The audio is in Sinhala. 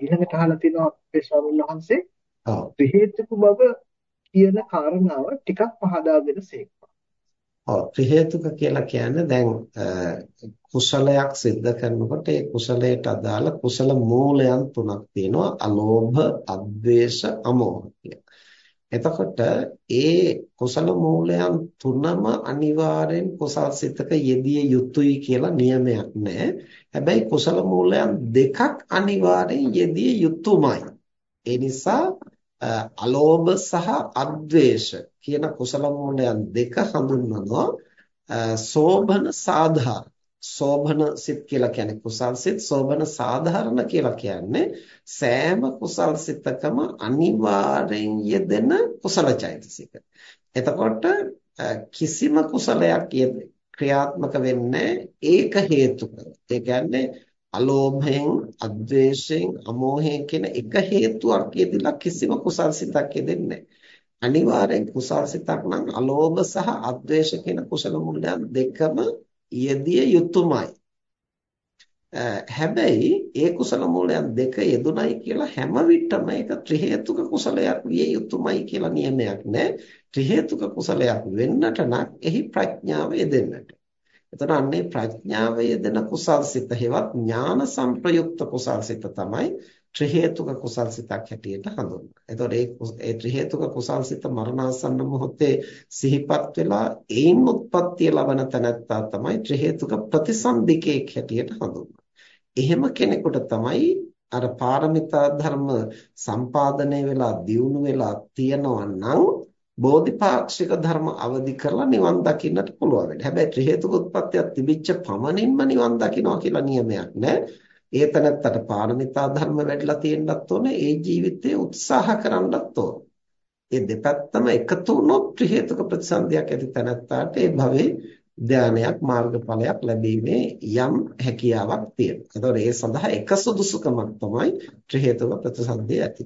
ඊළඟට අහලා තියෙනවා අපේ ස්වාමීන් වහන්සේ ත්‍රි හේතුක බව කියන කාරණාව ටිකක් පහදා දෙනසේක්වා. ඔව් ත්‍රි හේතුක කියලා කියන්නේ දැන් කුසලයක් සිද්ධ කරනකොට ඒ කුසලයට අදාළ කුසල මූලයන් තුනක් තියෙනවා. අලෝභ, අද්වේෂ, අමෝහ කියලා. එතකොට ඒ කුසල මූලයන් තුනම අනිවාර්යෙන් කුසල් සිතක යෙදිය යුතුයි කියලා නියමයක් නැහැ. හැබැයි කුසල මූලයන් දෙකක් අනිවාර්යෙන් යෙදිය යුතුයමයි. ඒ නිසා අලෝභ සහ අද්වේෂ කියන කුසල මූලයන් දෙක හඳුන්වනවා සෝභන සාධාරණ සෝභන සිත් කියලා කියන්නේ කුසල් සිත් සෝභන සාධාරණ කියලා කියන්නේ සෑම කුසල් සිතකම අනිවාර්යෙන් යෙදෙන කුසල චෛතසික. එතකොට කිසිම කුසලයක් ක්‍රියාත්මක වෙන්නේ ඒක හේතුක. ඒ කියන්නේ අලෝභයෙන්, අද්වේෂයෙන්, අමෝහයෙන් කියන එක හේතුවක් යෙදিলা කිසිම කුසල් සිතක් යෙදෙන්නේ අනිවාර්යෙන් කුසල් සිතක් නම් අලෝභ සහ අද්වේෂ කියන කුසල මුල්‍යන් දෙකම යෙදිය යුතුයමයි. හැබැයි ඒ කුසල මූලයන් දෙක යෙදුණයි කියලා හැම විටම ඒක ත්‍රි හේතුක කුසලයක් විය යුතුයමයි කියලා නියමයක් නැහැ. ත්‍රි හේතුක කුසලයක් වෙන්නට නම් එහි ප්‍රඥාව යෙදෙන්නට. එතන අන්නේ ප්‍රඥාව යෙදෙන කුසල්සිත හේවත් ඥාන සංප්‍රයුක්ත කුසල්සිත තමයි ත්‍රි හේතුක කුසල්සිතක් හැටියට හඳුන්වන්නේ. එතකොට ඒ ඒ ත්‍රි හේතුක කුසල්සිත මරණාසන්න මොහොතේ සිහිපත් වෙලා ඒන් උත්පත්තිය ලබන තැනැත්තා තමයි ත්‍රි හේතුක ප්‍රතිසන්දිකේක් හැටියට හඳුන්වන්නේ. එහෙම කෙනෙකුට තමයි අර පාරමිතා ධර්ම සම්පාදනය වෙලා දියුණු වෙලා තියෙනවා නම් බෝධිපාක්ෂික ධර්ම අවදි කරලා නිවන් දකින්නට පුළුවන් වෙන්නේ. හැබැයි ත්‍රි හේතුක උත්පත්තියක් තිබිච්ච පමණින්ම නිවන් දකින්නවා කියලා නියමයක් නැහැ. ඒ තැනත්තට පාරමිතා ධර්ම වැඩිලා තියෙන්නත් ඕනේ. ඒ ජීවිතේ උත්සාහ කරන්නත් ඕනේ. ඒ දෙපැත්තම එකතු වුණොත් ත්‍රි හේතුක ප්‍රතිසන්දියක් ඇති තැනත්තාට ඒ භවයේ ධානයක් මාර්ගඵලයක් ලැබීමේ යම් හැකියාවක් තියෙනවා. ඒතකොට ඒ සඳහා එක සුදුසුකමක් තමයි ත්‍රි හේතුක ප්‍රතිසන්දිය ඇති.